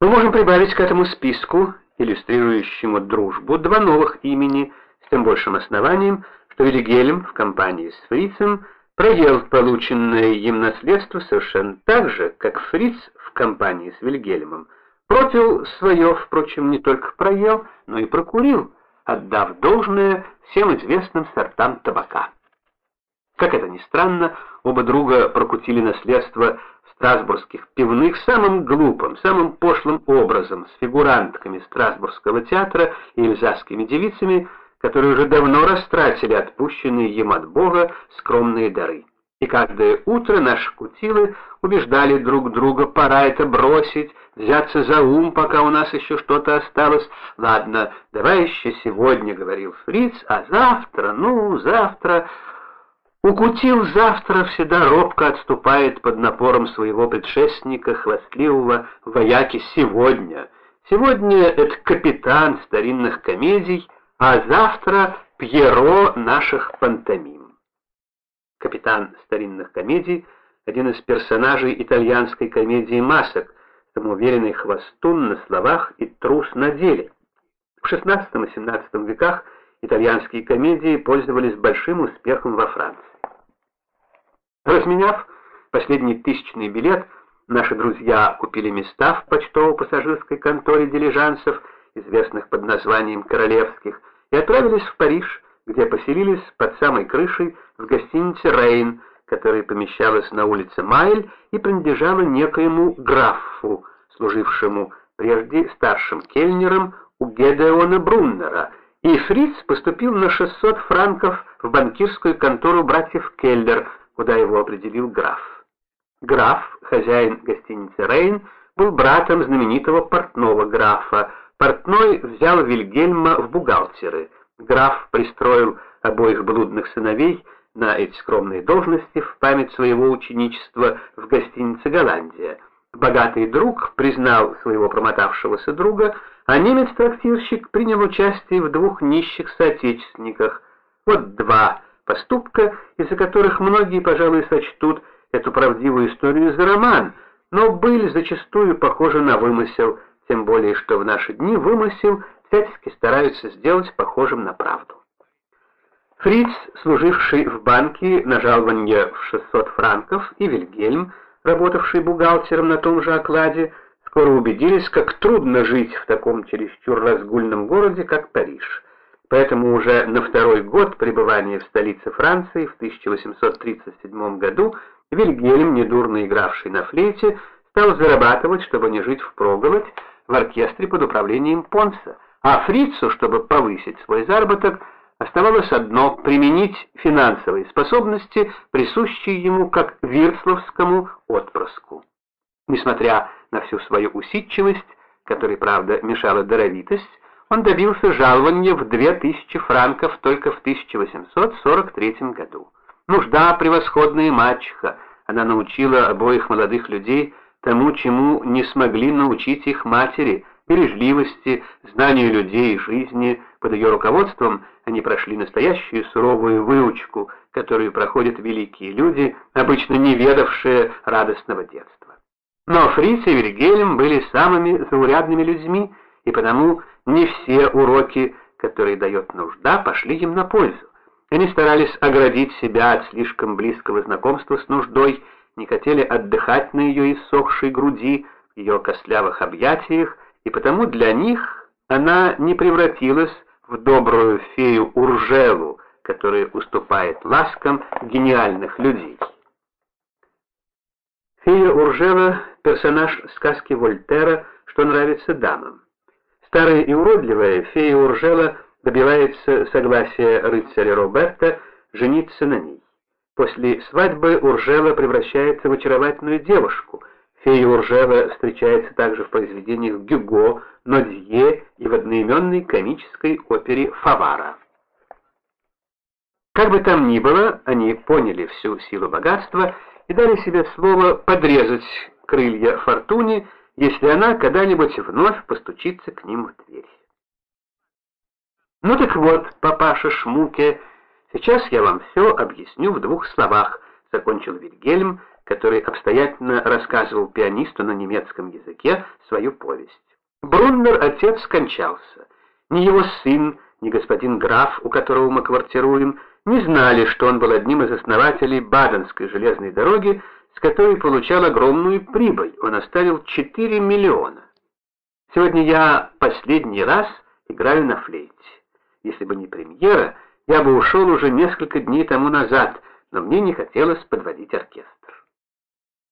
Мы можем прибавить к этому списку, иллюстрирующему дружбу, два новых имени с тем большим основанием, что Вильгельм в компании с Фрицем проел полученное им наследство совершенно так же, как Фриц в компании с Вильгельмом пропил свое, впрочем, не только проел, но и прокурил, отдав должное всем известным сортам табака. Как это ни странно, оба друга прокутили наследство страсбургских пивных самым глупым, самым пошлым образом, с фигурантками Страсбургского театра и эльзасскими девицами, которые уже давно растратили отпущенные им от Бога скромные дары. И каждое утро наши кутилы убеждали друг друга, пора это бросить, взяться за ум, пока у нас еще что-то осталось. Ладно, давай еще сегодня, говорил Фриц, а завтра, ну, завтра... Укутил завтра всегда робко отступает под напором своего предшественника, хвастливого вояки сегодня. Сегодня это капитан старинных комедий, а завтра Пьеро наших пантомим. Капитан старинных комедий — один из персонажей итальянской комедии масок, самоуверенный хвостун на словах и трус на деле. В XVI и XVII веках итальянские комедии пользовались большим успехом во Франции. Разменяв последний тысячный билет, наши друзья купили места в почтово-пассажирской конторе дилижансов, известных под названием «Королевских», и отправились в Париж, где поселились под самой крышей в гостинице «Рейн», которая помещалась на улице Майль и принадлежала некоему графу, служившему прежде старшим кельнером у Гедеона Бруннера, и Фриц поступил на 600 франков в банкирскую контору братьев Келлер, куда его определил граф. Граф, хозяин гостиницы «Рейн», был братом знаменитого портного графа. Портной взял Вильгельма в бухгалтеры. Граф пристроил обоих блудных сыновей на эти скромные должности в память своего ученичества в гостинице «Голландия». Богатый друг признал своего промотавшегося друга, а немец-трактирщик принял участие в двух нищих соотечественниках. Вот два поступка, из-за которых многие, пожалуй, сочтут эту правдивую историю за роман, но были зачастую похожи на вымысел, тем более что в наши дни вымысел всячески стараются сделать похожим на правду. Фриц, служивший в банке на жалование в 600 франков, и Вильгельм, работавший бухгалтером на том же окладе, скоро убедились, как трудно жить в таком чересчур разгульном городе, как Париж. Поэтому уже на второй год пребывания в столице Франции в 1837 году Вильгельм, недурно игравший на флейте, стал зарабатывать, чтобы не жить впроголодь, в оркестре под управлением Понса, а Фрицу, чтобы повысить свой заработок, оставалось одно — применить финансовые способности, присущие ему как вирсловскому отпрыску. Несмотря на всю свою усидчивость, которой, правда, мешала даровитость, он добился жалования в 2000 франков только в 1843 году. Нужда превосходная мачеха, она научила обоих молодых людей тому, чему не смогли научить их матери, бережливости, знанию людей и жизни. Под ее руководством они прошли настоящую суровую выучку, которую проходят великие люди, обычно не ведавшие радостного детства. Но Фриц и Вильгельм были самыми заурядными людьми, и потому не все уроки, которые дает нужда, пошли им на пользу. Они старались оградить себя от слишком близкого знакомства с нуждой, не хотели отдыхать на ее иссохшей груди, ее костлявых объятиях, и потому для них она не превратилась в добрую фею Уржелу, которая уступает ласкам гениальных людей. Фея Уржела — персонаж сказки Вольтера, что нравится дамам. Старая и уродливая фея Уржела добивается согласия рыцаря Роберта жениться на ней. После свадьбы Уржела превращается в очаровательную девушку. Фея Уржела встречается также в произведениях Гюго, Нодье и в одноименной комической опере «Фавара». Как бы там ни было, они поняли всю силу богатства и дали себе слово подрезать крылья Фортуне, если она когда-нибудь вновь постучится к ним в дверь. Ну так вот, папаша Шмуке, сейчас я вам все объясню в двух словах, закончил Вильгельм, который обстоятельно рассказывал пианисту на немецком языке свою повесть. Бруннер отец скончался. Ни его сын, ни господин граф, у которого мы квартируем, не знали, что он был одним из основателей Баденской железной дороги, с которой получал огромную прибыль. Он оставил 4 миллиона. Сегодня я последний раз играю на флейте. Если бы не премьера, я бы ушел уже несколько дней тому назад, но мне не хотелось подводить оркестр.